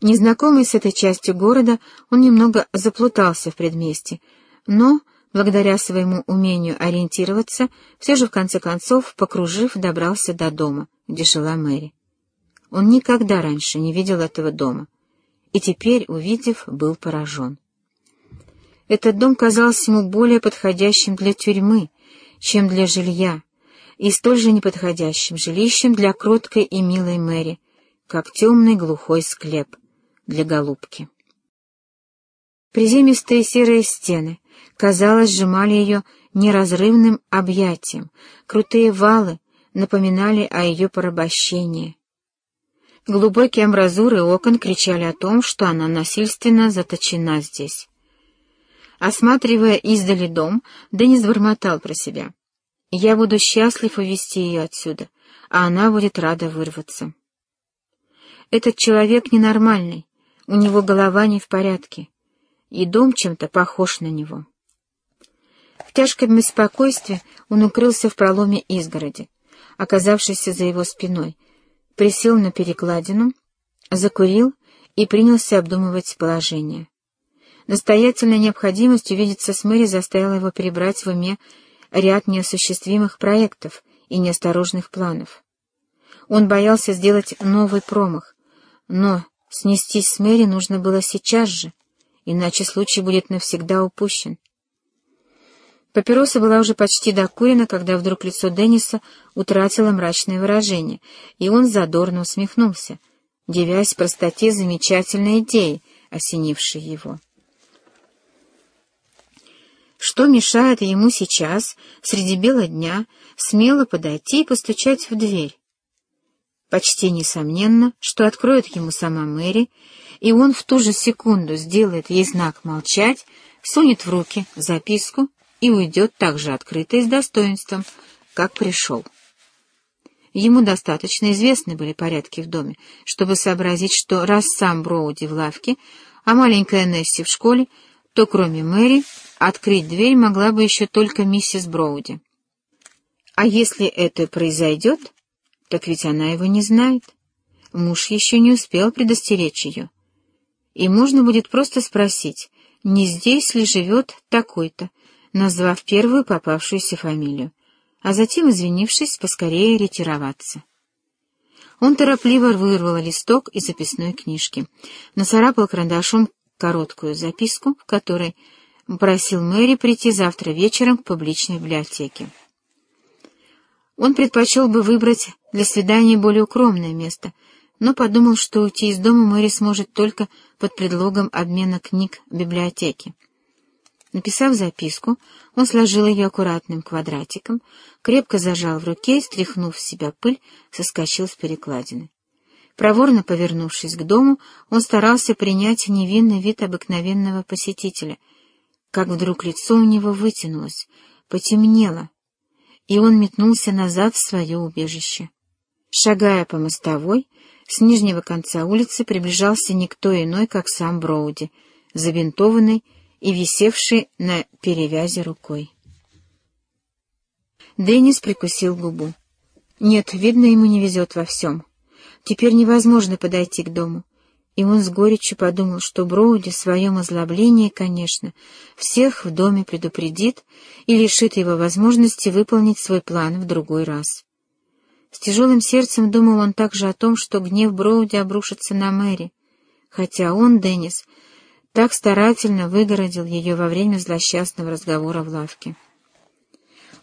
Незнакомый с этой частью города, он немного заплутался в предместе, но, благодаря своему умению ориентироваться, все же в конце концов, покружив, добрался до дома, где жила Мэри. Он никогда раньше не видел этого дома, и теперь, увидев, был поражен. Этот дом казался ему более подходящим для тюрьмы, чем для жилья, и столь же неподходящим жилищем для кроткой и милой Мэри, как темный глухой склеп — для голубки. Приземистые серые стены, казалось, сжимали ее неразрывным объятием, крутые валы напоминали о ее порабощении. Глубокие амбразуры окон кричали о том, что она насильственно заточена здесь. Осматривая издали дом, Денис бормотал про себя. «Я буду счастлив увести ее отсюда, а она будет рада вырваться». Этот человек ненормальный, у него голова не в порядке, и дом чем-то похож на него. В тяжком беспокойстве он укрылся в проломе изгороди, оказавшейся за его спиной, присел на перекладину, закурил и принялся обдумывать положение. Настоятельная необходимость увидеться с Мэри заставила его перебрать в уме ряд неосуществимых проектов и неосторожных планов. Он боялся сделать новый промах, но Снестись с Мэри нужно было сейчас же, иначе случай будет навсегда упущен. Папироса была уже почти докурена, когда вдруг лицо Денниса утратило мрачное выражение, и он задорно усмехнулся, девясь простоте замечательной идеи, осенившей его. Что мешает ему сейчас, среди бела дня, смело подойти и постучать в дверь? Почти несомненно, что откроет ему сама Мэри, и он в ту же секунду сделает ей знак молчать, сунет в руки записку и уйдет так же открыто и с достоинством, как пришел. Ему достаточно известны были порядки в доме, чтобы сообразить, что раз сам Броуди в лавке, а маленькая Несси в школе, то кроме Мэри открыть дверь могла бы еще только миссис Броуди. А если это произойдет, так ведь она его не знает. Муж еще не успел предостеречь ее. И можно будет просто спросить, не здесь ли живет такой-то, назвав первую попавшуюся фамилию, а затем, извинившись, поскорее ретироваться. Он торопливо вырвал листок из записной книжки, нацарапал карандашом короткую записку, в которой просил Мэри прийти завтра вечером к публичной библиотеке. Он предпочел бы выбрать для свидания более укромное место, но подумал, что уйти из дома Мэри сможет только под предлогом обмена книг в библиотеке. Написав записку, он сложил ее аккуратным квадратиком, крепко зажал в руке и, стряхнув с себя пыль, соскочил с перекладины. Проворно повернувшись к дому, он старался принять невинный вид обыкновенного посетителя, как вдруг лицо у него вытянулось, потемнело, и он метнулся назад в свое убежище. Шагая по мостовой, с нижнего конца улицы приближался никто иной, как сам Броуди, забинтованный и висевший на перевязи рукой. Деннис прикусил губу. Нет, видно, ему не везет во всем. Теперь невозможно подойти к дому и он с горечью подумал, что Броуди в своем озлоблении, конечно, всех в доме предупредит и лишит его возможности выполнить свой план в другой раз. С тяжелым сердцем думал он также о том, что гнев Броуди обрушится на Мэри, хотя он, Деннис, так старательно выгородил ее во время злосчастного разговора в лавке.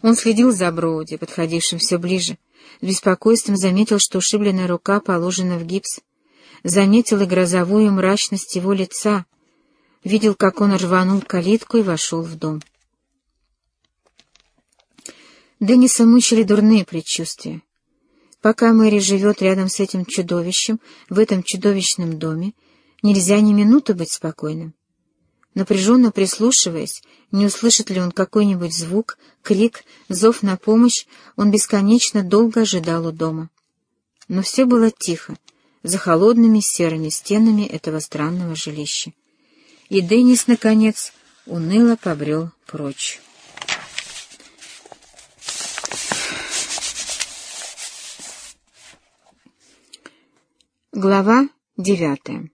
Он следил за Броуди, подходившим все ближе, с беспокойством заметил, что ушибленная рука положена в гипс, заметил и грозовую мрачность его лица, видел, как он рванул калитку и вошел в дом. Денниса мучили дурные предчувствия. Пока Мэри живет рядом с этим чудовищем, в этом чудовищном доме, нельзя ни минуты быть спокойным. Напряженно прислушиваясь, не услышит ли он какой-нибудь звук, крик, зов на помощь, он бесконечно долго ожидал у дома. Но все было тихо, за холодными серыми стенами этого странного жилища. И Деннис, наконец, уныло побрел прочь. Глава девятая